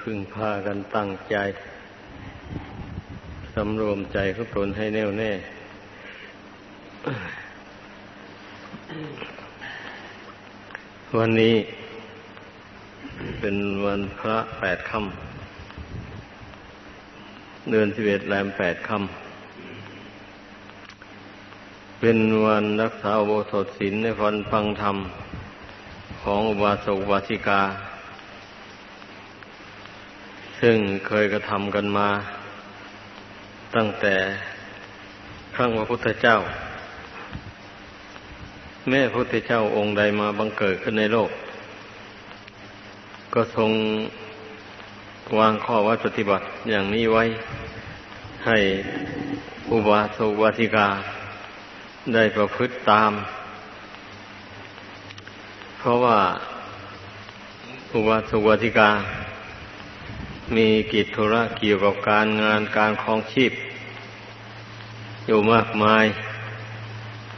พึงพากันตั้งใจสำรวมใจของตนให้แน่วแน่ วันนี้เป็นวันพระแปดค่ำเดือนสิบเอ็ดแรมแปดค่ำเป็นวันรักษาโบสถศีลในวันฟังธรรม ของอุบาสกวาสิกา ซึ่งเคยกระทำกันมา ตั้งแต่ครั้งพระพุทธเจ้า แม่พระพุทธเจ้าองค์ใดมาบังเกิดขึ้นในโลก ก็ทรงวางข้อวัดปฏิบัติอย่างนี้ไว้ ให้อุบาสกวาสิกา ได้ประพฤติตาม เพราะว่าอุบาสกวาสิกา มีกิจธุระเกี่ยวกับการงานการคองชีพ อยู่มากมาย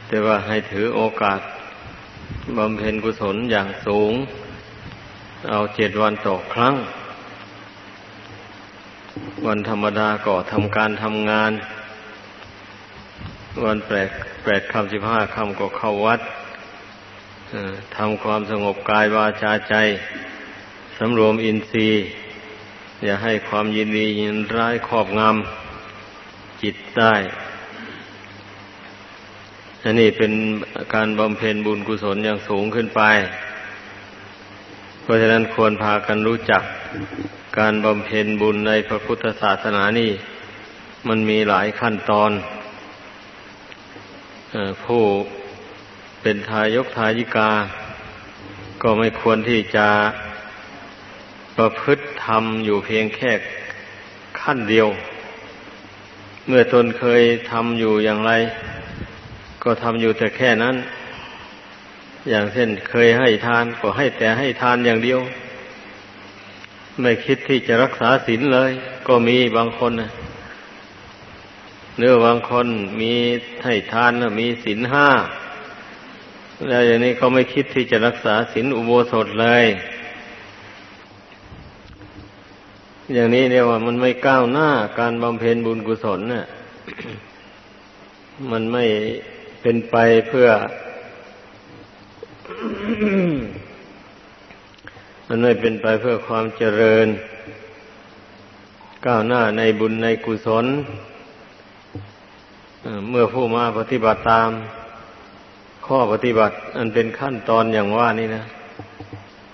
แต่ว่าให้ถือโอกาสบำเพ็ญกุศลอย่างสูง เอาเจ็ดวันต่อครั้ง วันธรรมดาก็ทำการทำงาน วันแปดแปดคำสิบห้าคำก็เข้าวัดทำความสงบกายวาจาใจสำรวมอินทรีย์ อย่าให้ความยินดียินร้ายครอบงำจิตได้อันนี้เป็นการบำเพ็ญบุญกุศลอย่างสูงขึ้นไป เพราะฉะนั้นควรพากันรู้จัก การบำเพ็ญบุญในพระพุทธศาสนานี่ มันมีหลายขั้นตอนผู้เป็นทายกทายิกา ก็ไม่ควรที่จะ ประพฤติทำอยู่เพียงแค่ขั้นเดียว เมื่อตนเคยทำอยู่อย่างไร ก็ทำอยู่แต่แค่นั้น อย่างเช่นเคยให้ทานก็ให้แต่ให้ทานอย่างเดียว ไม่คิดที่จะรักษาศีลเลย ก็มีบางคนนะเนื้อบางคนมีให้ทานมีศีลห้าแล้วอย่างนี้ก็ไม่คิดที่จะรักษาศีลอุโบสถเลย อย่างนี้เรียกว่ามันไม่ก้าวหน้าการบำเพ็ญบุญกุศลเนี่ยมันไม่เป็นไปเพื่อ มันไม่เป็นไปเพื่อความเจริญ ก้าวหน้าในบุญในกุศลเมื่อผู้มาปฏิบัติตาม ข้อปฏิบัติ อันเป็นขั้นตอนอย่างว่านี่นะ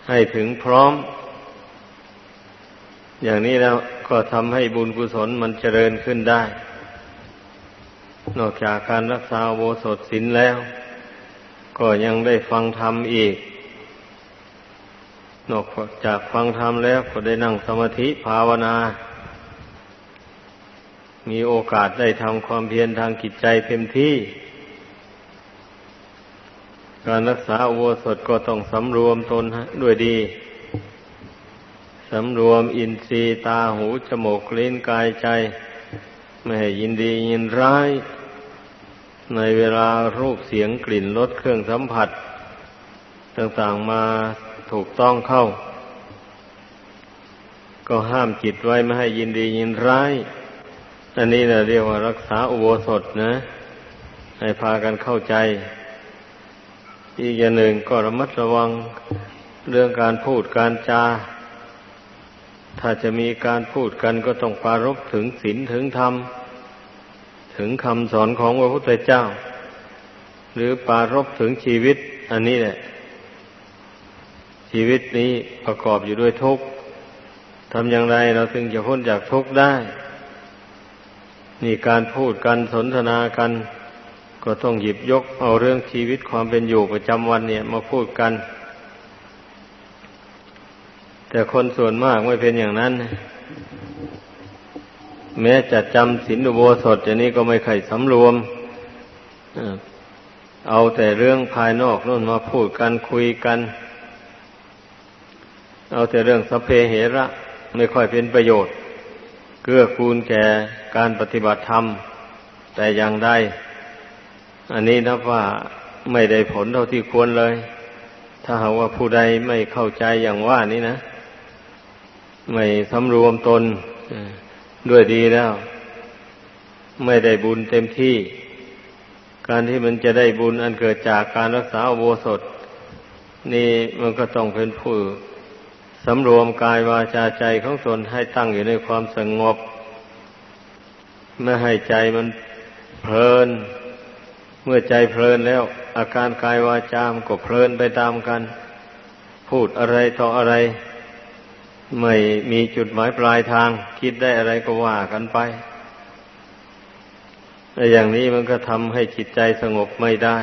ให้ถึงพร้อม อย่างนี้แล้วก็ทำให้บุญกุศลมันเจริญขึ้นได้ นอกจากการรักษาโวสถศีลแล้ว ก็ยังได้ฟังธรรมอีก นอกจากฟังธรรมแล้วก็ได้นั่งสมาธิภาวนา มีโอกาสได้ทำความเพียรทางจิตใจเต็มที่ การรักษาโวสถก็ต้องสำรวมตนด้วยดี สำรวมอินทรีย์ตาหูจมูกลิ้นกายใจ ไม่ให้ยินดียินร้าย ในเวลารูปเสียงกลิ่นรสเครื่องสัมผัส ต่างๆมาถูกต้องเข้า ก็ห้ามจิตไว้ไม่ให้ยินดียินร้าย อันนี้เราเรียกว่ารักษาอุโบสถนะ ให้พากันเข้าใจ อีกอย่างหนึ่งก็ระมัดระวังเรื่องการพูดการจา ถ้าจะมีการพูดกันก็ต้องปารบถึงศีลถึงธรรม ถึงคำสอนของพระพุทธเจ้า หรือปารบถึงชีวิต อันนี้แหละ ชีวิตนี้ประกอบอยู่ด้วยทุกข์ทำอย่างไรเราถึงจะพ้นจากทุกข์ได้ นี่การพูดกันสนทนากัน ก็ต้องหยิบยกเอาเรื่องชีวิตความเป็นอยู่ประจำวันเนี่ย มาพูดกัน แต่คนส่วนมากไม่เป็นอย่างนั้น แม้จะจำศีลอุโบสถอย่างนี้ก็ไม่เคยสำรวมเอาแต่เรื่องภายนอกนู่นมาพูดกันคุยกัน เอาแต่เรื่องสเพเหระไม่ค่อยเป็นประโยชน์ เกื้อกูลแก่การปฏิบัติธรรม แต่อย่างใดอันนี้นับว่าไม่ได้ผลเท่าที่ควรเลย ถ้าหากว่าผู้ใดไม่เข้าใจอย่างว่านี้นะ ไม่สำรวมตนด้วยดีแล้ว ไม่ได้บุญเต็มที่ การที่มันจะได้บุญอันเกิดจากการรักษาโบสถ นี่มันก็ต้องเป็นผู้สำรวมกายวาจาใจของตนให้ตั้งอยู่ในความสงบ ไม่ให้ใจมันเพลิน เมื่อใจเพลินแล้ว อาการกายวาจามก็เพลินไปตามกัน พูดอะไรต่ออะไร ไม่มีจุดหมายปลายทาง คิดได้อะไรก็ว่ากันไปอย่างนี้มันก็ทำให้จิตใจสงบไม่ได้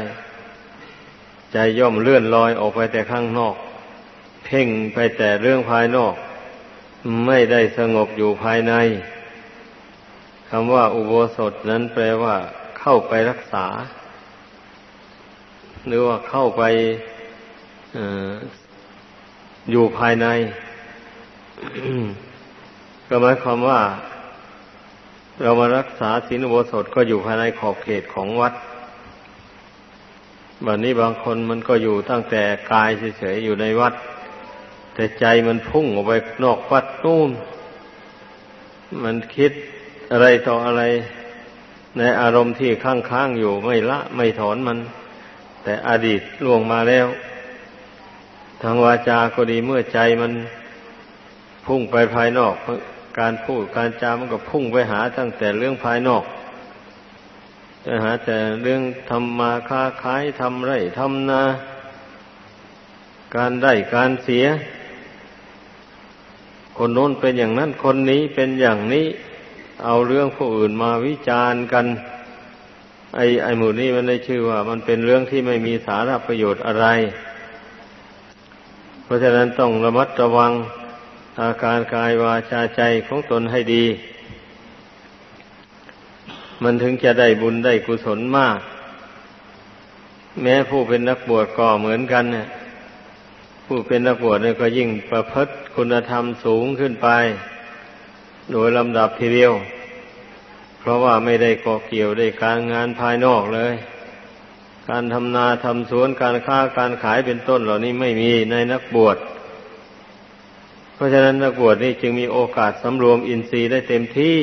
ใจย่อมเลื่อนลอยออกไปแต่ข้างนอก เพ่งไปแต่เรื่องภายนอก ไม่ได้สงบอยู่ภายในคำว่าอุโบสถนั้นแปลว่า เข้าไปรักษา หรือว่าเข้าไปออยู่ภายใน ก็หมายความว่า เรามารักษาศีลอุโบสถก็อยู่ภายในขอบเขตของวัดบัดนนี้บางคนมันก็อยู่ตั้งแต่กายเฉยๆอยู่ในวัด แต่ใจมันพุ่งออกไปนอกวัดนู่น มันคิดอะไรต่ออะไร ในอารมณ์ที่ค้างๆอยู่ไม่ละ ไม่ถอนมัน แต่อดีตล่วงมาแล้ว ทางวาจาก็ดีเมื่อใจมัน พุ่งไปภายนอก การพูดการจามันก็พุ่งไปหาตั้งแต่เรื่องภายนอกจะหาแต่เรื่องทำมาค้าขายทำไรทำนา การได้การเสีย คนโน้นเป็นอย่างนั้นคนนี้เป็นอย่างนี้ เอาเรื่องผู้อื่นมาวิจารณ์กัน ไอ้ไอ้หมู่นี้มันได้ชื่อว่า มันเป็นเรื่องที่ไม่มีสาระประโยชน์อะไร เพราะฉะนั้นต้องระมัดระวัง อาการกายวาจาใจของตนให้ดี มันถึงจะได้บุญได้กุศลมาก แม้ผู้เป็นนักบวชก็เหมือนกันเนี่ยผู้เป็นนักบวชเนี่ยก็ยิ่งประพฤติคุณธรรมสูงขึ้นไป โดยลำดับทีเดียว เพราะว่าไม่ได้กาะเกี่ยวได้การงานภายนอกเลย การทำนาทำสวนการค้าการขายเป็นต้นเหล่านี้ไม่มีในนักบวชเราะฉะนั้นนักบวชนี่จึงมีโอกาสสำรวมอินทรีย์ได้เต็มที่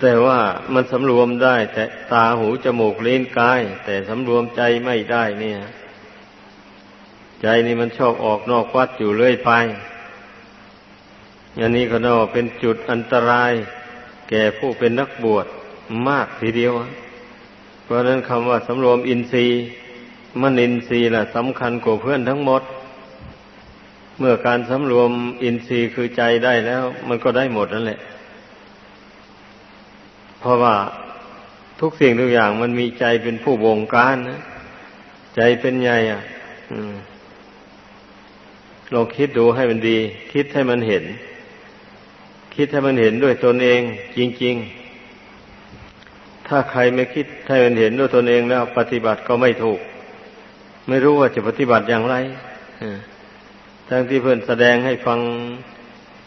แต่ว่ามันสำรวมได้ แต่ตาหูจมูกลิ้นกาย แต่สำรวมใจไม่ได้เนี่ย ใจนี่มันชอบออกนอกวัดอยู่เรื่อยไปอันนี้ก็น่าเป็นจุดอันตราย แก่ผู้เป็นนักบวชมากทีเดียว เพราะนั้นคำว่าสำรวมอินทรีย์มนินทรีย์ล่ะสำคัญกว่าเพื่อนทั้งหมด เมื่อการสำรวมอินทรีย์คือใจได้แล้ว มันก็ได้หมดนั่นแหละ เพราะว่าทุกสิ่งทุกอย่างมันมีใจเป็นผู้บงการนะใจเป็นใหญ่อะลองคิดดูให้มันดี คิดให้มันเห็น คิดให้มันเห็นด้วยตนเอง จริง ๆ ถ้าใครไม่คิดให้มันเห็นด้วยตนเองแล้ว ปฏิบัติก็ไม่ถูก ไม่รู้ว่าจะปฏิบัติอย่างไร ทั้งที่เพื่อนแสดงให้ฟัง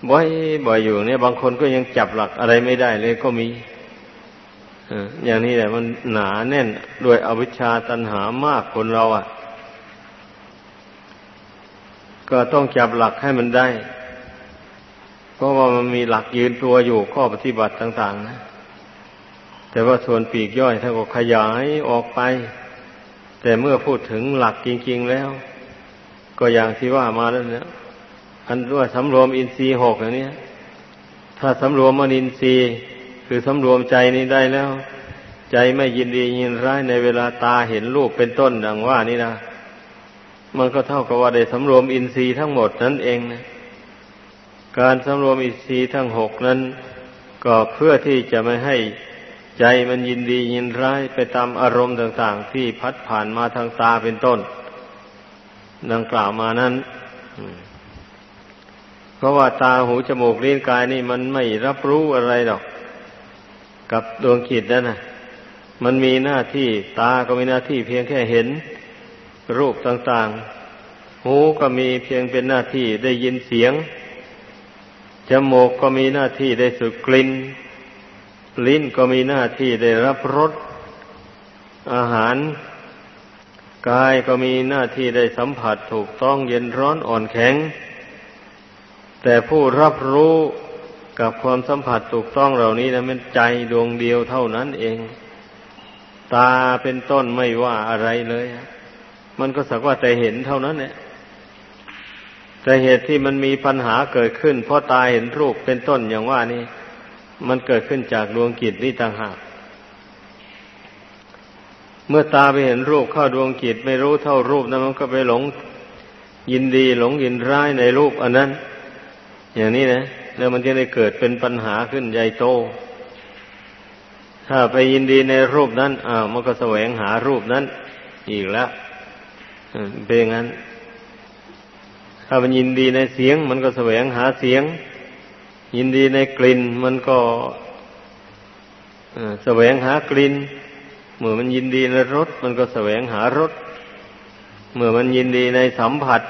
บ่อยบ่อยอยู่เนี่ย บางคนก็ยังจับหลักอะไรไม่ได้เลยก็มีอย่างนี้แหละมันหนาแน่นด้วยอวิชชาตันหามากคนเราอะ ก็ต้องจับหลักให้มันได้ เพราะว่ามันมีหลักยืนตัวอยู่ข้อปฏิบัติต่าง ๆ นะ แต่ว่าส่วนปีกย่อยท่านก็ขยายออกไป แต่เมื่อพูดถึงหลักจริง ๆ แล้ว ก็อย่างที่ว่ามาแล้วเนี่ยอันว่าสำรวมอินทรีย์หกอย่างนี้ถ้าสำรวมมนินทรีย์คือสำรวมใจนี้ได้แล้ว ใจไม่ยินดียินร้ายในเวลาตาเห็นรูปเป็นต้นดังว่านี่นะมันก็เท่ากับว่าได้สำรวมอินทรีย์ทั้งหมดนั่นเองนะการสำรวมอินทรีย์ทั้งหกนั้น ก็เพื่อที่จะไม่ให้ใจมันยินดียินร้ายไปตามอารมณ์ต่าง ๆ ที่พัดผ่านมาทางตาเป็นต้น ดังกล่าวมานั้นเพราะว่าตาหูจมูกลิ้นกายนี่มันไม่รับรู้อะไรหรอก กับดวงขีดนั่นนะมันมีหน้าที่ตาก็มีหน้าที่เพียงแค่เห็น รูปต่างๆ หูก็มีเพียงเป็นหน้าที่ได้ยินเสียง จมูกก็มีหน้าที่ได้สูดกลิ่น ลิ้นก็มีหน้าที่ได้รับรสอาหาร กายก็มีหน้าที่ได้สัมผัสถูกต้องเย็นร้อนอ่อนแข็ง แต่ผู้รับรู้กับความสัมผัสถูกต้องเหล่านี้นะมันใจดวงเดียวเท่านั้นเอง ตาเป็นต้นไม่ว่าอะไรเลย มันก็สักว่าแต่เห็นเท่านั้นเนี่ยแต่เหตุที่มันมีปัญหาเกิดขึ้น เพราะตาเห็นรูปเป็นต้นอย่างว่านี่มันเกิดขึ้นจากดวงกิจนี่ต่างหาก เมื่อตาไปเห็นรูปเข้าดวงกิจไม่รู้เท่ารูปนั้นมันก็ไปหลงยินดีหลงยินร้ายในรูปอันนั้น อย่างนี้นะแล้วมันจะได้เกิดเป็นปัญหาขึ้นใหญ่โต ถ้าไปยินดีในรูปนั้นอ้าวมันก็แสวงหารูปนั้น อีกแล้วเป็นอย่างนั้น ถ้ามันยินดีในเสียง มันก็แสวงหาเสียง ยินดีในกลิ่น มันก็แสวงหากลิ่น เมื่อมันยินดีในรสมันก็แสวงหารสเมื่อมันยินดีในสัมผัส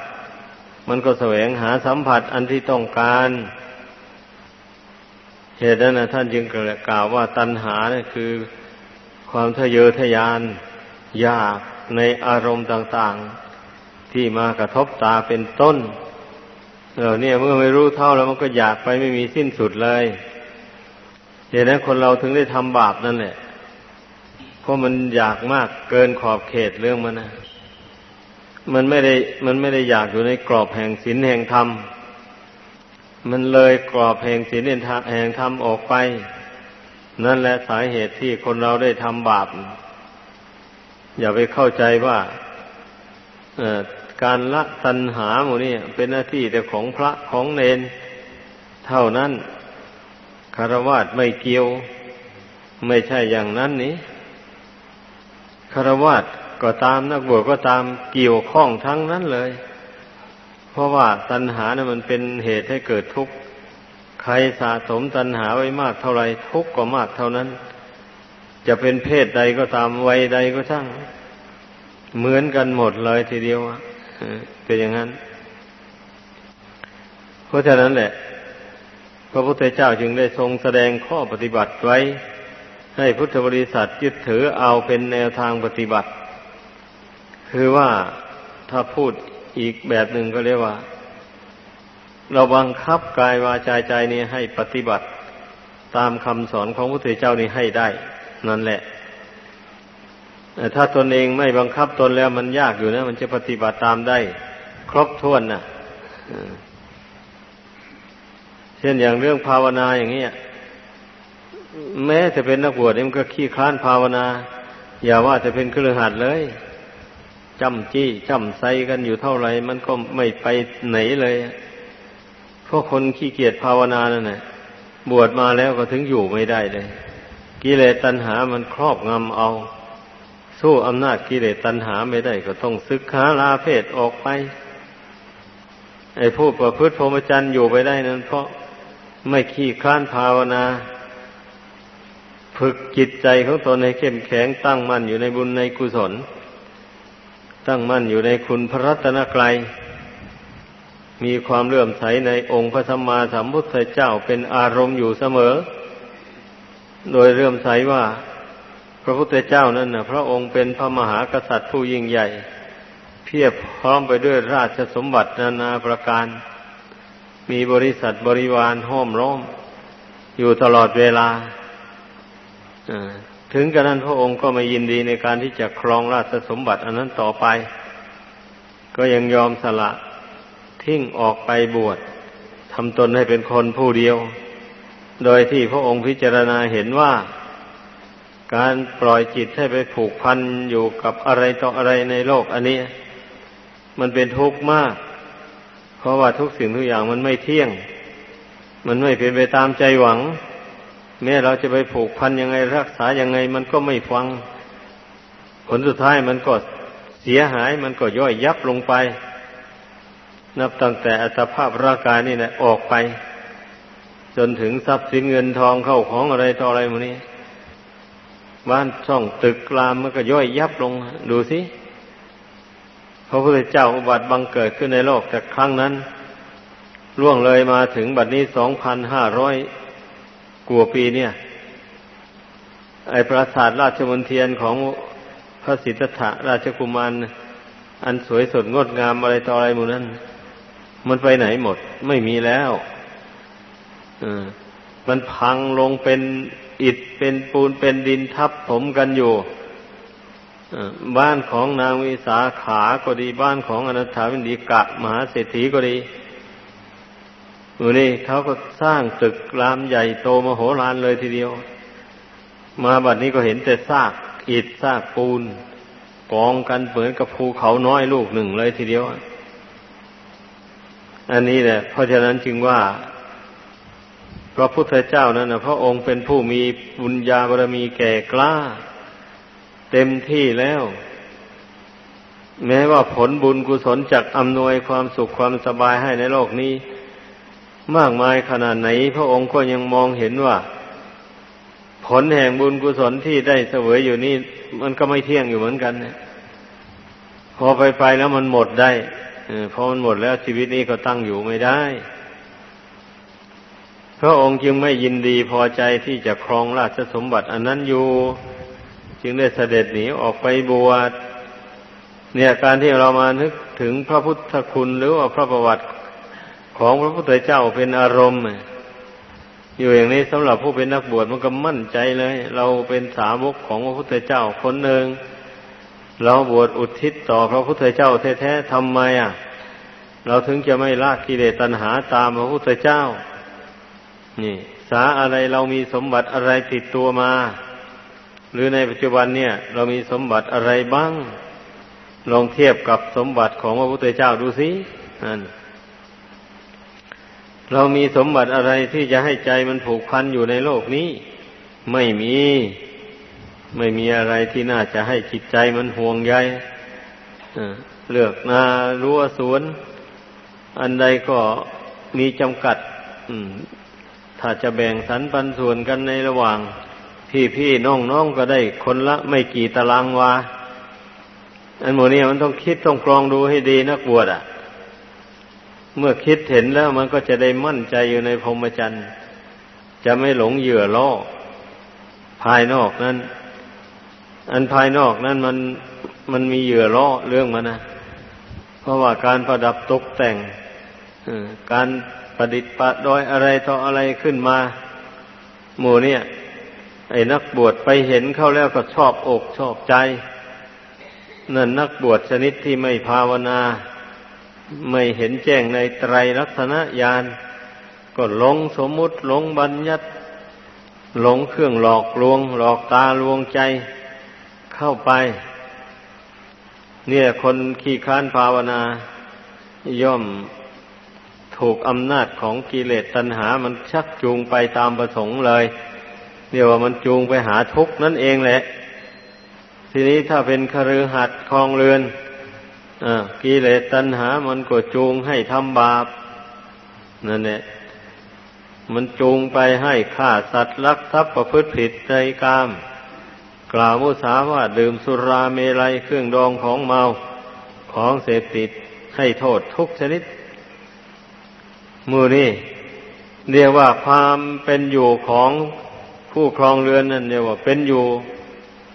มันก็แสวงหาสัมผัสอันที่ต้องการเหตุนั้นนะท่านจึงกล่าวว่าตัณหานี่คือ ความทะเยอทะยานอยากในอารมณ์ต่างๆ ที่มากระทบตาเป็นต้นเออเนี่ยเมื่อไม่รู้เท่าแล้วมันก็อยากไปไม่มีสิ้นสุดเลยเหตุนั้นคนเราถึงได้ทำบาปนั่นแหละ เพราะมันอยากมากเกินขอบเขตเรื่องมันนะมันไม่ได้มันไม่ได้อยากอยู่ในกรอบแห่งศีลแห่งธรรม มันเลยกรอบแห่งศีลแห่งธรรมออกไป นั่นแหละสาเหตุที่คนเราได้ทำบาป อย่าไปเข้าใจว่าการละตัณหาหมูนี่เป็นหน้าที่แต่ของพระของเนน เท่านั้นคารวะไม่เกี่ยว ไม่ใช่อย่างนั้นนี้ คารวะก็ตามนักบวชก็ตามเกี่ยวข้องทั้งนั้นเลย เพราะว่าตัณหานะมันเป็นเหตุให้เกิดทุกข์ใครสะสมตัณหาไว้มากเท่าไรทุกข์ก็มากเท่านั้น จะเป็นเพศใดก็ตามวัยใดก็ช่างเหมือนกันหมดเลยทีเดียวเป็นอย่างนั้น เพราะฉะนั้นแหละ พระพุทธเจ้าจึงได้ทรงแสดงข้อปฏิบัติไว้ ให้พุทธบริษัทยึดถือเอาเป็นแนวทางปฏิบัติ คือว่าถ้าพูดอีกแบบหนึ่งก็เรียกว่า เราบังคับกายวาจาใจนี้ให้ปฏิบัติ ตามคำสอนของพระพุทธเจ้านี้ให้ได้ นั่นแหละแต่ถ้าตนเองไม่บังคับตนแล้วมันยากอยู่นะ มันจะปฏิบัติตามได้ ครบถ้วนนะ่ะเช่นอย่างเรื่องภาวนาอย่างนี้ แม้จะเป็นนักบวชมันก็ขี้คลานภาวนา อย่าว่าจะเป็นเครือขัดเลยจำจี้จำไซกันอยู่เท่าไหร่มันก็ไม่ไปไหนเลยเพราะคนขี้เกียจภาวนานั่นแหละบวชมาแล้วก็ถึงอยู่ไม่ได้เลยกิเลสตัณหามันครอบงำเอา สู้อำนาจกิเลสตัณหาไม่ได้ก็ต้องซึกขาลาเพศออกไป ไอ้ผู้ประพฤติพรหมจรรย์อยู่ไปได้นั้น เพราะไม่ขี้ค้านภาวนา ฝึกจิตใจของตนให้เข้มแข็งตั้งมั่นอยู่ในบุญในกุศล ตั้งมั่นอยู่ในคุณพระรัตนกรัยมีความเลื่อมใสในองค์พระสัมมาสัมพุทธเจ้าเป็นอารมณ์อยู่เสมอ โดยเลื่อมใสว่า พระพุทธเจ้านั้นนะพระองค์เป็นพระมหากษัตริย์ผู้ยิ่งใหญ่ เพียบพร้อมไปด้วยราชสมบัตินานาประการ มีบริษัทบริวารห้อมร้อม อยู่ตลอดเวลา ถึงกระนั้นพระองค์ก็ไม่ยินดีในการที่จะครองราชสมบัติอันนั้นต่อไป ก็ยังยอมสละทิ้งออกไปบวชทำตนให้เป็นคนผู้เดียว โดยที่พระองค์พิจารณาเห็นว่า การปล่อยจิตให้ไปผูกพันอยู่กับอะไรต่ออะไรในโลกอันนี้ มันเป็นทุกข์มาก เพราะว่าทุกสิ่งทุกอย่างมันไม่เที่ยง มันไม่เป็นไปตามใจหวัง แม้เราจะไปผูกพันยังไงรักษายังไง มันก็ไม่ฟัง ผลสุดท้ายมันก็เสียหายมันก็ย่อยยับลงไป นับตั้งแต่อัตภาพร่างกายนี่แหละออกไป จนถึงทรัพย์สินเงินทองเข้าของอะไรต่ออะไรมนี้ บ้านช่องตึกรามมันก็ย่อยยับลง ดูสิพระพุทธเจ้าอุบัติบังเกิดขึ้นในโลกแต่ครั้งนั้นล่วงเลยมาถึงบัดนี้สองพันห้าร้อย กลัวปีเนี่ย ไอปราสาทราชมนเทียนของพระสิทธัตถะราชกุมารอันสวยสดงดงามอะไรต่ออะไรหมู่นั้น มันไปไหนหมด ไม่มีแล้วมันพังลงเป็นอิฐเป็นปูนเป็นดินทับถมกันอยู่บ้านของนางวิสาขาก็ดีบ้านของอนัถาวินดีกะ มหาเศรษฐีก็ดี อูนี่เขาก็สร้างตึกรามใหญ่โตมโหฬารเลยทีเดียว มาบัดนี้ก็เห็นแต่ซากอิฐซากปูน กองกันเหมือนกับภูเขาน้อยลูกหนึ่งเลยทีเดียว อันนี้แหละ เพราะฉะนั้นจึงว่าพระพุทธเจ้านั้นนะพระองค์เป็นผู้มีบุญญาบารมีแก่กล้า เต็มที่แล้ว แม้ว่าผลบุญกุศลจากอำนวยความสุขความสบายให้ในโลกนี้ มากมายขนาดไหน พระองค์ก็ยังมองเห็นว่า ผลแห่งบุญกุศลที่ได้เสวยอยู่นี่ มันก็ไม่เที่ยงอยู่เหมือนกันเนี่ยพอไปไปแล้วมันหมดได้พอมันหมดแล้วชีวิตนี้ก็ตั้งอยู่ไม่ได้ พระองค์จึงไม่ยินดีพอใจที่จะครองราชสมบัติอันนั้นอยู่ จึงได้เสด็จหนีออกไปบวชเนี่ยการที่เรามานึกถึงพระพุทธคุณหรือว่าพระประวัติ ของพระพุทธเจ้าเป็นอารมณ์อยู่อย่างนี้สำหรับผู้เป็นนักบวชมันก็มั่นใจเลย เราเป็นสาวกของพระพุทธเจ้าคนหนึ่งเราบวชอุทิศต่อพระพุทธเจ้าแท้ๆทำไมอะ เราถึงจะไม่ละกิเลสตัณหาตามพระพุทธเจ้า นี่ สาอะไรเรามีสมบัติอะไรติดตัวมา หรือในปัจจุบันเนี่ย เรามีสมบัติอะไรบ้าง ลองเทียบกับสมบัติของพระพุทธเจ้าดูสินั่น เรามีสมบัติอะไรที่จะให้ใจมันผูกพันอยู่ในโลกนี้ ไม่มี ไม่มีอะไรที่น่าจะให้จิตใจมันห่วงใยเลือกนารั้วสวน อันใดก็มีจำกัดถ้าจะแบ่งสรรปันส่วนกันในระหว่าง พี่พี่น้องน้องก็ได้คนละไม่กี่ตารางวา อันโมนี้มันต้องคิดต้องกรองดูให้ดีนักบวชอะ เมื่อคิดเห็นแล้วมันก็จะได้มั่นใจอยู่ในพรหมจรรย์ จะไม่หลงเหยื่อล่อภายนอกนั้น อันภายนอกนั้นมันมันมีเหยื่อล่อเรื่องมันนะเพราะว่าการประดับตกแต่งการประดิษฐ์ประดอยอะไรต่ออะไรขึ้นมา หมู่เนี่ย ไอ้นักบวชไปเห็นเข้าแล้วก็ชอบอกชอบใจนั่นนักบวชชนิดที่ไม่ภาวนา ไม่เห็นแจ้งในไตรลักษณญาณก็หลงสมมุติหลงบัญญัติ หลงเครื่องหลอกลวง หลอกตาลวงใจเข้าไป เนี่ยคนขี้ค้านภาวนา ย่อมถูกอำนาจของกิเลสตัณหา มันชักจูงไปตามประสงค์เลยเดี๋ยวว่ามันจูงไปหาทุกข์นั่นเองแหละ ทีนี้ถ้าเป็นคฤหัสถ์คลองเรือน กิเลสตัณหามันก็จูงให้ทำบาปนั่นแหละมันจูงไปให้ฆ่าสัตว์ลักทรัพย์ประพฤติผิดใจกาม กล่าวมุสาว่าดื่มสุราเมลัยเครื่องดองของเมาของเสพติดให้โทษทุกชนิดมือนี่เรียกว่าความเป็นอยู่ของผู้ครองเรือนนั่นเรียกว่าเป็นอยู่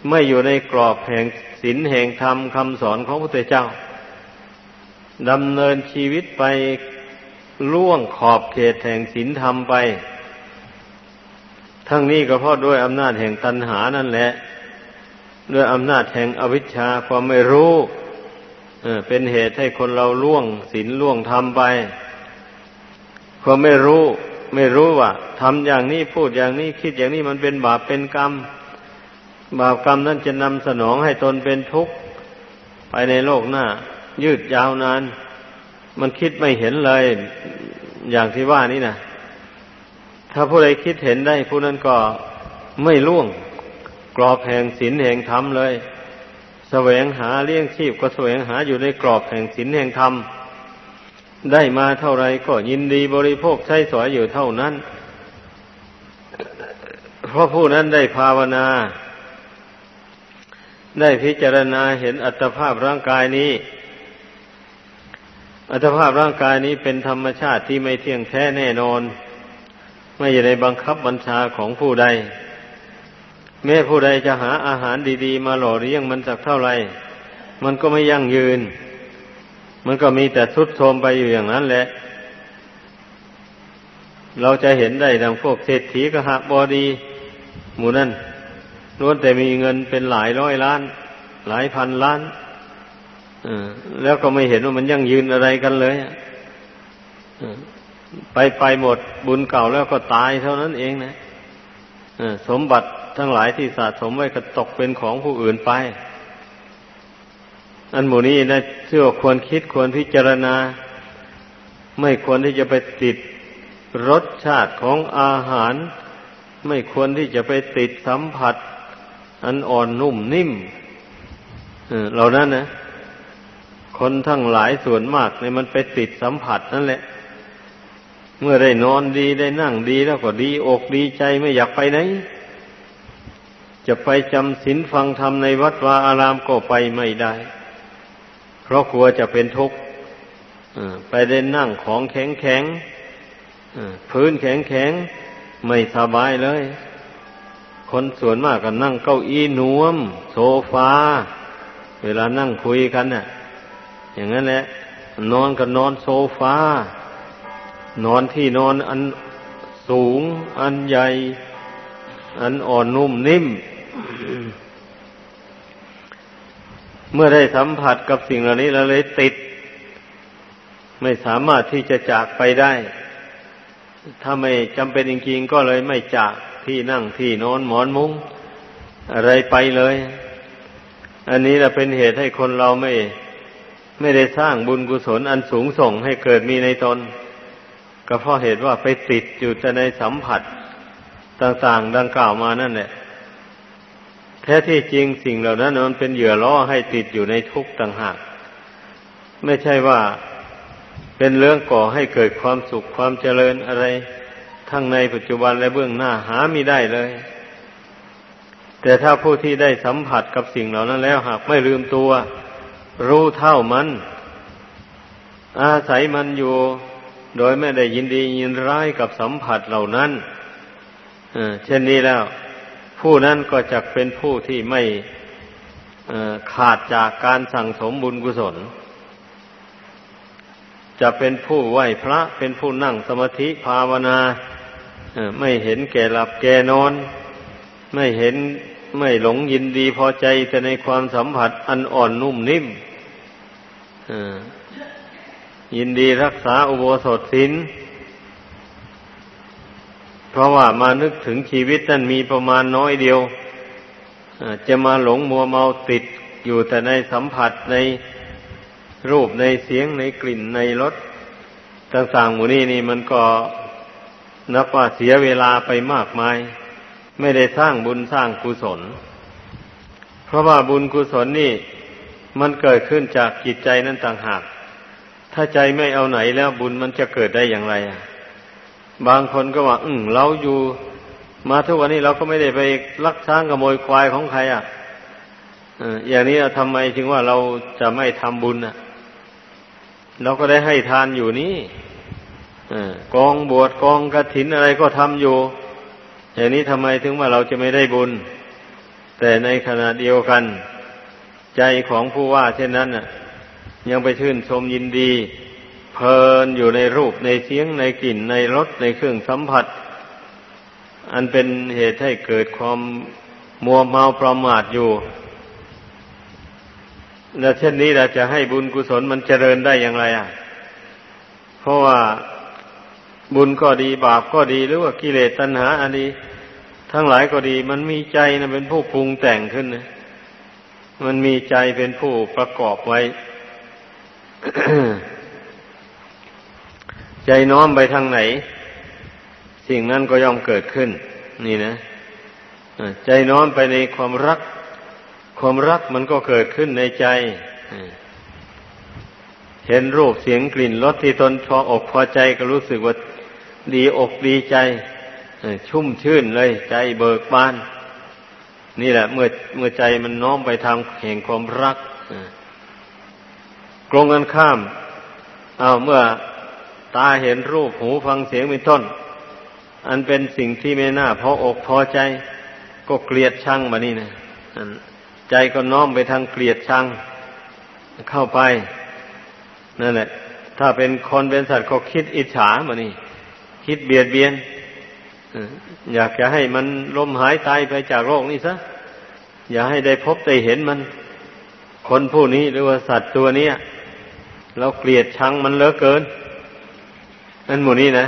ไม่อยู่ในกรอบแห่งศีลแห่งธรรมคำสอนของพระพุทธเจ้า ดำเนินชีวิตไปล่วงขอบเขตแห่งศีลธรรมไป ทั้งนี้ก็เพราะด้วยอำนาจแห่งตัณหานั่นแหละ ด้วยอำนาจแห่งอวิชชาความไม่รู้เป็นเหตุให้คนเราล่วงศีลล่วงธรรมไปพอไม่รู้ ไม่รู้ว่าทำอย่างนี้พูดอย่างนี้คิดอย่างนี้มันเป็นบาปเป็นกรรม บาปกรรมนั้นจะนำสนองให้ตนเป็นทุกข์ไปในโลกหน้า ยืดยาวนาน มันคิดไม่เห็นเลย อย่างที่ว่านี่นะถ้าผู้ใดคิดเห็นได้ ผู้นั้นก็ไม่ล่วง กรอบแห่งศีลแห่งธรรมเลยสแสวงหาเลี้ยงชีพก็แสวงหาอยู่ในกรอบแห่งศีลแห่งธรรมได้มาเท่าไรก็ยินดีบริโภคใช้สอยอยู่เท่านั้น เพราะผู้นั้นได้ภาวนา ได้พิจารณาเห็นอัตภาพร่างกายนี้ อัตภาพร่างกายนี้เป็นธรรมชาติที่ไม่เที่ยงแท้แน่นอน ไม่อยู่ในบังคับบัญชาของผู้ใด แม้ผู้ใดจะหาอาหารดี ๆ มาหล่อเลี้ยงมันสักเท่าไรมันก็ไม่ยั่งยืน มันก็มีแต่ทุดโทรมไปอยู่อย่างนั้นแหละ เราจะเห็นได้ดังพวกเศรษฐีกหบอดี หมู่นั้นล้วนแต่มีเงินเป็นหลายร้อยล้าน หลายพันล้าน แล้วก็ไม่เห็นว่ามันยั่งยืนอะไรกันเลยไปไปหมดบุญเก่าแล้วก็ตายเท่านั้นเองนะสมบัติทั้งหลายที่สะสมไว้ก็ตกเป็นของผู้อื่นไป อันหมู่นี้นะเชื่อควรคิดควรพิจารณา ไม่ควรที่จะไปติดรสชาติของอาหาร ไม่ควรที่จะไปติดสัมผัส อันอ่อนนุ่มนิ่มเหล่านั้นนะ คนทั้งหลายส่วนมากเนี่ยมันไปติดสัมผัสนั่นแหละ เมื่อได้นอนดีได้นั่งดีแล้วก็ดีอกดีใจไม่อยากไปไหน จะไปจำศีลฟังธรรมในวัดวาอารามก็ไปไม่ได้ เพราะกลัวจะเป็นทุกข์ไปเดินนั่งของแข็งแข็งพื้นแข็งแข็งไม่สบายเลย คนส่วนมากก็นั่งเก้าอี้นวม โซฟา เวลานั่งคุยกันน่ะ อย่างนั้นแหละ นอนก็นอนโซฟา นอนที่นอนอันสูง อันใหญ่ อันอ่อนนุ่มนิ่ม เมื่อได้สัมผัสกับสิ่งเหล่านี้แล้วเลยติด ไม่สามารถที่จะจากไปได้ ถ้าไม่จำเป็นจริงๆก็เลยไม่จากที่นั่งที่นอนหมอนมุง้งอะไรไปเลย อันนี้แหละเป็นเหตุให้คนเราไม่ ไม่ได้สร้างบุญกุศลอันสูงส่งให้เกิดมีในตน ก็เพราะเหตุว่าไปติดอยู่แต่ในสัมผัสต่างๆดังกล่าวมานั่นแหละแท้ที่จริงสิ่งเหล่านั้นมันเป็นเหยื่อล่อให้ติดอยู่ในทุกข์ต่างหาก ไม่ใช่ว่าเป็นเรื่องก่อให้เกิดความสุขความเจริญอะไร ทั้งในปัจจุบันและเบื้องหน้าหาไม่ได้เลย แต่ถ้าผู้ที่ได้สัมผัสกับสิ่งเหล่านั้นแล้วหากไม่ลืมตัว รู้เท่ามัน อาศัยมันอยู่ โดยไม่ได้ยินดียินร้ายกับสัมผัสเหล่านั้นเช่นนี้แล้ว ผู้นั้นก็จะเป็นผู้ที่ไม่ขาดจากการสั่งสมบุญกุศล จะเป็นผู้ไหวพระเป็นผู้นั่งสมาธิภาวนาไม่เห็นแก่หลับแก่นอน ไม่เห็นไม่หลงยินดีพอใจแต่ในความสัมผัสอันอ่อนนุ่มนิ่ม ยินดีรักษาอุโบสถศีลเพราะว่ามานึกถึงชีวิตนั้นมีประมาณน้อยเดียวจะมาหลงมัวเมาติดอยู่แต่ในสัมผัสในรูปในเสียงในกลิ่นในรสต่างๆหมู่นี้นี่มันก็นับว่าเสียเวลาไปมากมาย ไม่ได้สร้างบุญสร้างกุศล เพราะว่าบุญกุศลนี่ มันเกิดขึ้นจากจิตใจนั่นต่างหาก ถ้าใจไม่เอาไหนแล้วบุญมันจะเกิดได้อย่างไรอะบางคนก็ว่าอืมเราอยู่มาทุกวันนี้เราก็ไม่ได้ไปลักช้างขโมยควายของใครอะอย่างนี้ทำไมจึงว่าเราจะไม่ทำบุญอะ เราก็ได้ให้ทานอยู่นี่กองบวชกองกระถินอะไรก็ทำอยู่ อย่างนี้ทำไมถึงว่าเราจะไม่ได้บุญ แต่ในขณะเดียวกัน ใจของผู้ว่า เช่นนั้นน่ะยังไปชื่นชมยินดี เพลินอยู่ในรูปในเสียงในกลิ่นในรสในเครื่องสัมผัส อันเป็นเหตุให้เกิดความมัวเมาประมาทอยู่และเช่นนี้เราจะให้บุญกุศลมันเจริญได้อย่างไรอะ เพราะว่าบุญก็ดีบาปก็ดีหรือว่ากิเลสตัณหาอันนี้ ทั้งหลายก็ดี มันมีใจนะเป็นผู้ปรุงแต่งขึ้นนะ มันมีใจเป็นผู้ประกอบไว้ ใจน้อมไปทางไหน สิ่งนั้นก็ย่อมเกิดขึ้น นี่นะใจน้อมไปในความรัก ความรักมันก็เกิดขึ้นในใจเห็นรูปเสียงกลิ่นรสที่ตนพออกพอใจก็รู้สึกว่าดีอกดีใจ ชุ่มชื่นเลยใจเบิกบาน นี่แหละ เมื่อเมื่อใจมันน้อมไปทางแห่งความรักกลงกันข้าม เอาเมื่อตาเห็นรูปหูฟังเสียงเป็นต้น อันเป็นสิ่งที่ไม่น่าพออกพอใจ ก็เกลียดชังมานี่นะใจก็น้อมไปทางเกลียดชัง เข้าไป นั่นแหละ ถ้าเป็นคนเป็นสัตว์ก็คิดอิจฉามานี่ คิดเบียดเบียน อยากจะให้มันล้มหายตายไปจากโลกนี้ซะ อย่าให้ได้พบได้เห็นมัน คนผู้นี้หรือว่าสัตว์ตัวนี้เราเกลียดชังมันเหลือเกินนั่นหมู่นี้นะ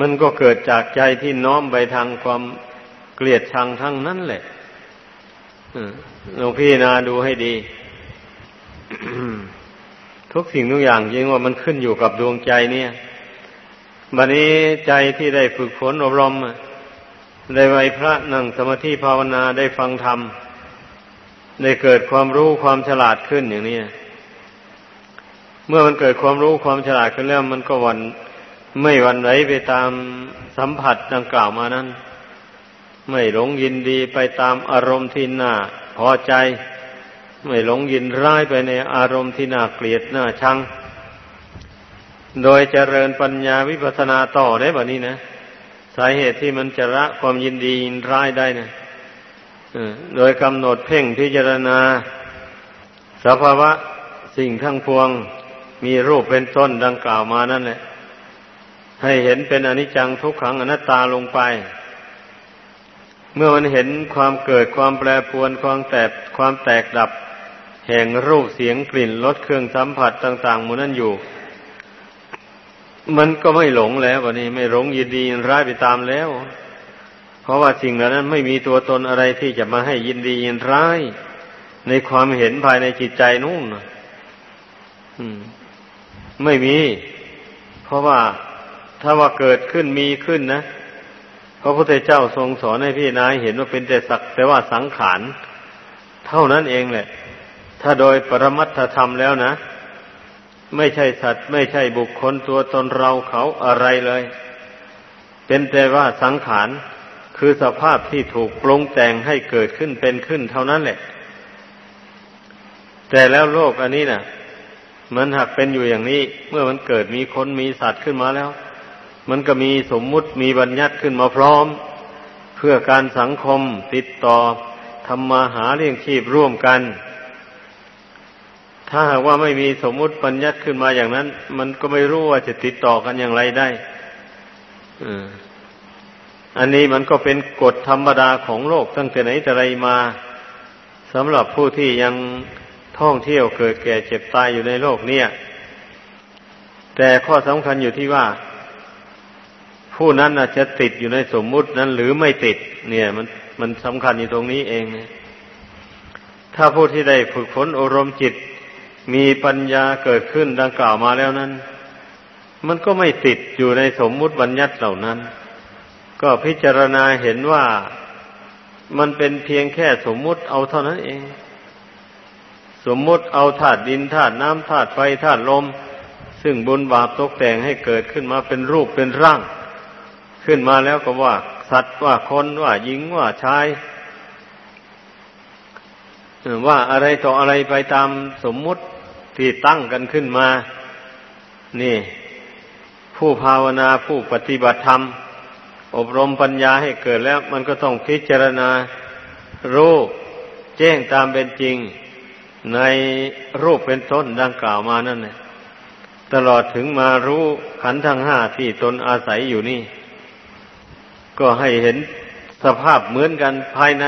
มันก็เกิดจากใจที่น้อมไปทางความเกลียดชังทั้งนั้นแหละลองพี่นาดูให้ดี ทุกสิ่งทุกอย่างจริงว่ามันขึ้นอยู่กับดวงใจเนี่ย บัดนี้ใจที่ได้ฝึกฝนอบรม ได้ไหวพระนั่งสมาธิภาวนาได้ฟังธรรม ได้เกิดความรู้ความฉลาดขึ้นอย่างนี้ เมื่อมันเกิดความรู้ความฉลาดขึ้นแล้วมันก็วันไม่วันไหวไปตามสัมผัสดังกล่าวมานั้น ไม่หลงยินดีไปตามอารมณ์ที่น่าพอใจ ไม่หลงยินร้ายไปในอารมณ์ที่น่าเกลียดน่าชัง โดยเจริญปัญญาวิปัสนาต่อได้แบบนี้นะสาเหตุที่มันจะละความยินดียินร้ายได้นะโดยกำหนดเพ่งพิจารณาสภาวะสิ่งทั้งพวงมีรูปเป็นต้นดังกล่าวมานั่นแหละ ให้เห็นเป็นอนิจจังทุกขังอนัตตาลงไป เมื่อมันเห็นความเกิดความแปรปรวนความแตกความแตกดับ แห่งรูปเสียงกลิ่นรสเครื่องสัมผัสต่าง ๆมูนั้นอยู่ มันก็ไม่หลงแล้ววันนี้ไม่หลงยินดียินร้ายไปตามแล้ว เพราะว่าสิ่งเหล่านั้นไม่มีตัวตนอะไรที่จะมาให้ยินดียินร้าย ในความเห็นภายในจิตใจนู่นไม่มี เพราะว่าถ้าว่าเกิดขึ้นมีขึ้นนะพระพุทธเจ้าทรงสอนให้พี่นายเห็นว่าเป็นแต่สักแต่ว่าสังขารเท่านั้นเองแหละ ถ้าโดยปรมัตถธรรมแล้วนะ ไม่ใช่สัตว์ ไม่ใช่บุคคลตัวตนเราเขาอะไรเลย เป็นแต่ว่าสังขารคือสภาพที่ถูกปรุงแต่งให้เกิดขึ้นเป็นขึ้นเท่านั้นแหละ แต่แล้วโลกอันนี้นะ่ะ มันหักเป็นอยู่อย่างนี้ เมื่อมันเกิดมีคนมีสัตว์ขึ้นมาแล้ว มันก็มีสมมุติมีบัญญัติขึ้นมาพร้อม เพื่อการสังคมติดต่อทำมาหาเลี้ยงชีพร่วมกัน ถ้าหากว่าไม่มีสมมุติปัญญัติขึ้นมาอย่างนั้น มันก็ไม่รู้ว่าจะติดต่อกันอย่างไรได้อันนี้มันก็เป็นกฎธรรมดาของโลกตั้งแต่ไหนแต่ไรมาสำหรับผู้ที่ยังท่องเที่ยวเกิดแก่เจ็บตายอยู่ในโลกเนี่ย แต่ข้อสำคัญอยู่ที่ว่า ผู้นั้นจะติดอยู่ในสมมุตินั้น หรือไม่ติด เนี่ย มันมันสำคัญอยู่ตรงนี้เอง ถ้าผู้ที่ได้ฝึกฝนอารมณ์จิต มีปัญญาเกิดขึ้นดังกล่าวมาแล้วนั้น มันก็ไม่ติดอยู่ในสมมุติบัญญัติเหล่านั้น ก็พิจารณาเห็นว่ามันเป็นเพียงแค่สมมุติเอาเท่านั้นเอง สมมุติเอาธาตุดินธาตุน้ำธาตุไฟธาตุลม ซึ่งบุญบาปตกแต่งให้เกิดขึ้นมาเป็นรูปเป็นร่าง ขึ้นมาแล้วก็ว่า สัตว์ว่าคนว่าหญิงว่าชาย ว่าอะไรต่ออะไรไปตามสมมุติที่ตั้งกันขึ้นมา นี่ ผู้ภาวนาผู้ปฏิบัติธรรม อบรมปัญญาให้เกิดแล้ว มันก็ต้องพิจารณา รูปแจ้งตามเป็นจริง ในรูปเป็นต้นดังกล่าวมานั่นแหละตลอดถึงมารู้ขันธ์ทั้งห้าที่ตนอาศัยอยู่นี่ ก็ให้เห็นสภาพเหมือนกันภายใน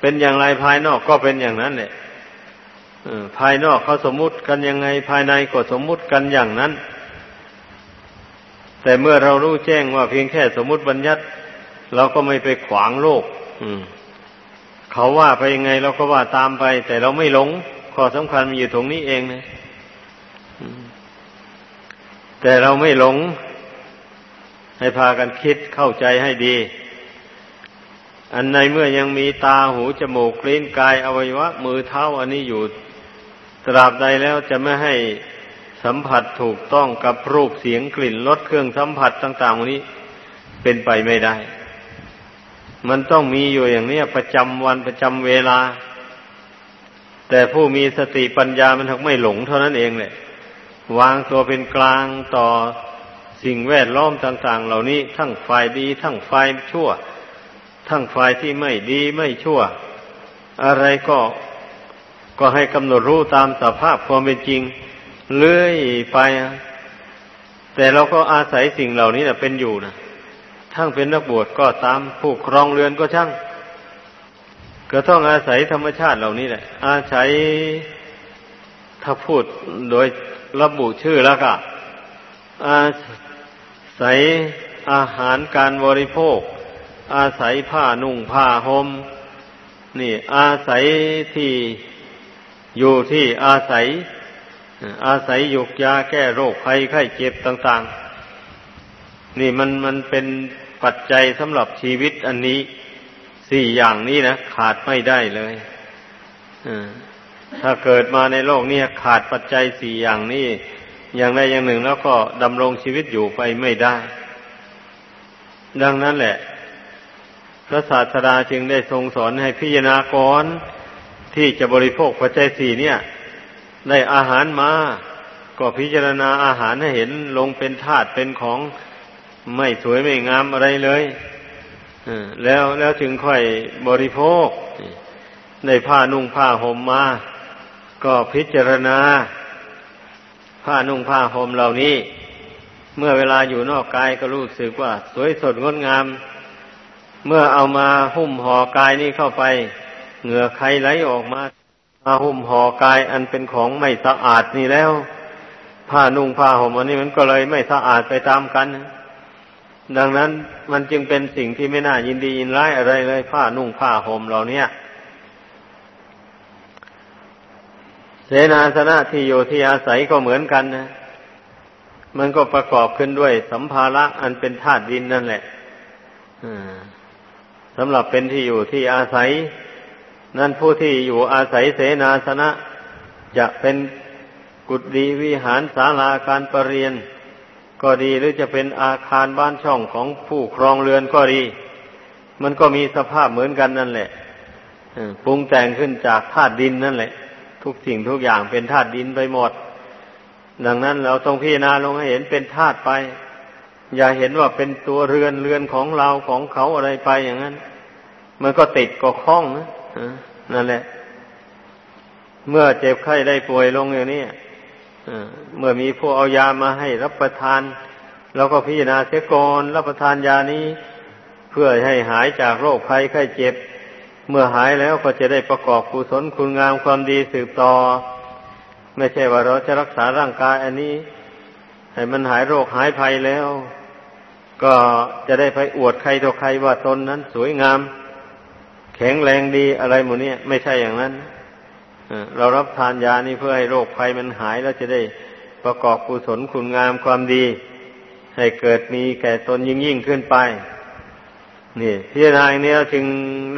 เป็นอย่างไรภายนอกก็เป็นอย่างนั้นแหละภายนอกเขาสมมุติกันยังไง ภายในก็สมมุติกันอย่างนั้น แต่เมื่อเรารู้แจ้งว่าเพียงแค่สมมุติบัญญัติ เราก็ไม่ไปขวางโลกเขาว่าไปยังไงเราก็ว่าตามไป แต่เราไม่หลงข้อสำคัญมันอยู่ตรงนี้เองนะแต่เราไม่หลง ให้พากันคิดเข้าใจให้ดี อันในเมื่อยังมีตาหูจมูกลิ้นกายอวัยวะ มือเท้าอันนี้อยู่ ตราบใดแล้วจะไม่ให้สัมผัสถูกต้องกับรูปเสียงกลิ่นรสเครื่องสัมผัสต่างๆนี้เป็นไปไม่ได้ มันต้องมีอยู่อย่างนี้ประจำวันประจำเวลา แต่ผู้มีสติปัญญามันทักไม่หลงเท่านั้นเองแหละวางตัวเป็นกลางต่อสิ่งแวดล้อมต่าง ๆ เหล่านี้ทั้งฝ่ายดีทั้งฝ่ายชั่ว ทั้งฝ่ายที่ไม่ดีไม่ชั่ว อะไรก็ก็ให้กำหนดรู้ตามสภาพความเป็นจริง เลื่อยไป แต่เราก็อาศัยสิ่งเหล่านี้นะเป็นอยู่นะทั้งเป็นนักบวชก็ตามผู้ครองเรือนก็ช่าง ก็ต้องอาศัยธรรมชาติเหล่านี้แหละ อาศัยถ้าพูดโดยระบุชื่อแล้วก็อาศัยอาหารการบริโภค อาศัยผ้านุ่งผ้าหม่มนี่ อาศัยที่อยู่ที่อาศัย อาศัยยุกยาแก้โรคภัยไข้เจ็บต่าง ๆ นี่มันมันเป็นปัจจัยสำหรับชีวิตอันนี้สี่อย่างนี้นะขาดไม่ได้เลยถ้าเกิดมาในโลกนี้ขาดปัจจัยสี่อย่างนี้อย่างใดอย่างหนึ่งแล้วก็ดำรงชีวิตอยู่ไปไม่ได้ ดังนั้นแหละ พระศาสดาจึงได้ทรงสอนให้พิจารณากรที่จะบริโภคปัจจัยสี่เนี่ย ได้อาหารมาก็พิจารณาอาหารให้เห็นลงเป็นธาตุเป็นของไม่สวยไม่งามอะไรเลยแล้วแล้วจึงค่อยบริโภคในผ้านุ่งผ้าห่มมา ก็พิจารณา ผ้านุ่งผ้าห่มเหล่านี้ เมื่อเวลาอยู่นอกกายก็รู้สึกว่า สวยสดงดงาม เมื่อเอามาหุ้มห่อกายนี้เข้าไป เหงื่อใครไหลออกมามาหุ้มห่อกายอันเป็นของไม่สะอาดนี่แล้ว ผ้านุ่งผ้าห่มอันนี้มันก็เลยไม่สะอาดไปตามกัน ดังนั้นมันจึงเป็นสิ่งที่ไม่น่ายินดียินร้ายอะไรเลย ผ้านุ่งผ้าห่มเหล่านี้เสนาสนะที่อยู่ที่อาศัยก็เหมือนกันนะ มันก็ประกอบขึ้นด้วยสัมภาระอันเป็นธาตุดินนั่นแหละ สำหรับเป็นที่อยู่ที่อาศัย นั่นผู้ที่อยู่อาศัยเสนาสนะ จะเป็นกุฏิวิหารศาลาการประเรียน ก็ดีหรือจะเป็นอาคารบ้านช่องของผู้ครองเรือนก็ดี มันก็มีสภาพเหมือนกันนั่นแหละปรุงแต่งขึ้นจากธาตุดินนั่นแหละ ทุกสิ่งทุกอย่างเป็นธาตุดินไปหมด ดังนั้นเราต้องพิจารณาลงให้เห็นเป็นธาตุไป อย่าเห็นว่าเป็นตัวเรือนเรือนของเราของเขาอะไรไปอย่างนั้น มันก็ติดก็คล้องนะนั่นแหละ เมื่อเจ็บไข้ได้ป่วยลงอย่างนี้เมื่อมีผู้เอายามาให้รับประทานเราก็พิจารณาเสียก่อนรับประทานยานี้ เพื่อให้หายจากโรคภัยไข้เจ็บ เมื่อหายแล้วก็จะได้ประกอบกุศลคุณงามความดีสืบต่อ ไม่ใช่ว่าเราจะรักษาร่างกายอันนี้ ให้มันหายโรคหายภัยแล้ว ก็จะได้ไปอวดใครต่อใครว่าตนนั้น สวยงาม แข็งแรงดีอะไรหมดนี้ไม่ใช่อย่างนั้นเรารับทานยานี้เพื่อให้โรคภัยมันหายแล้วจะได้ประกอบกุศลคุณงามความดี ให้เกิดมีแก่ตนยิ่งยิ่งขึ้นไป นี่พิจารณาอย่างนี้จึง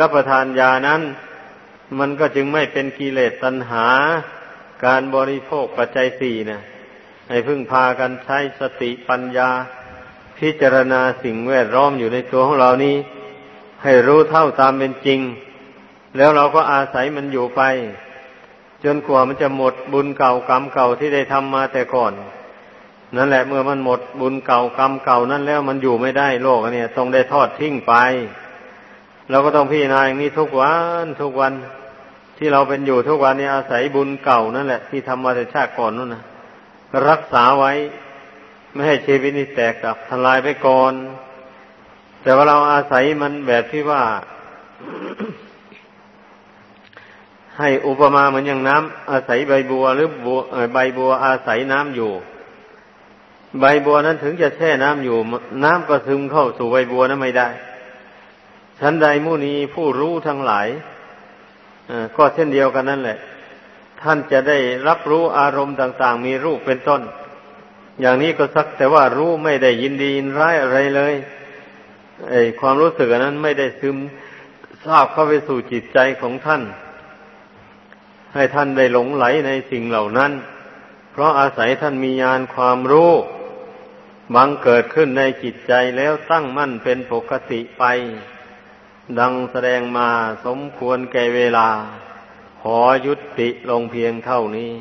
รับประทานยานั้น มันก็จึงไม่เป็นกิเลสตัณหา การบริโภคปัจจัยสี่นะ ให้พึ่งพากันใช้สติปัญญา พิจารณาสิ่งแวดล้อมอยู่ในตัวของเรานี้ ให้รู้เท่าตามเป็นจริง แล้วเราก็อาศัยมันอยู่ไป จนกว่ามันจะหมดบุญเก่ากรรมเก่าที่ได้ทำมาแต่ก่อน นั่นแหละเมื่อมันหมดบุญเก่ากรรมเก่านั้นแล้วมันอยู่ไม่ได้โลกนี่ยต้องได้ทอดทิ้งไปเราก็ต้องพิจารณาอย่างนี้ทุกวันทุกวันที่เราเป็นอยู่ทุกวันนี้อาศัยบุญเก่านั่นแหละที่ทำมาแต่ชาติก่อนนั่นนะ รักษาไว้ ไม่ให้ชีวิตนี้แตกดับทลายไปก่อน แต่ว่าเราอาศัยมันแบบที่ว่า ให้อุปมาเหมือนอย่างน้ำอาศัยใบบัวหรือบัวใบบัวอาศัยน้ำอยู่ ใบบัวนั้นถึงจะแช่น้ำอยู่ น้ำก็ซึมเข้าสู่ใบบัวนั้นไม่ได้ชั้นใดมุนีผู้รู้ทั้งหลายก็เช่นเดียวกันนั่นแหละ ท่านจะได้รับรู้อารมณ์ต่าง ๆ มีรูปเป็นต้น อย่างนี้ก็สักแต่ว่ารู้ไม่ได้ยินดียินร้ายอะไรเลยไอ้ความรู้สึกนั้นไม่ได้ซึมทราบเข้าไปสู่จิตใจของท่าน ให้ท่านได้หลงไหลในสิ่งเหล่านั้น เพราะอาศัยท่านมีญาณความรู้บังเกิดขึ้นในจิตใจแล้วตั้งมั่นเป็นปกติไป ดังแสดงมาสมควรแก่เวลา ขอยุติลงเพียงเท่านี้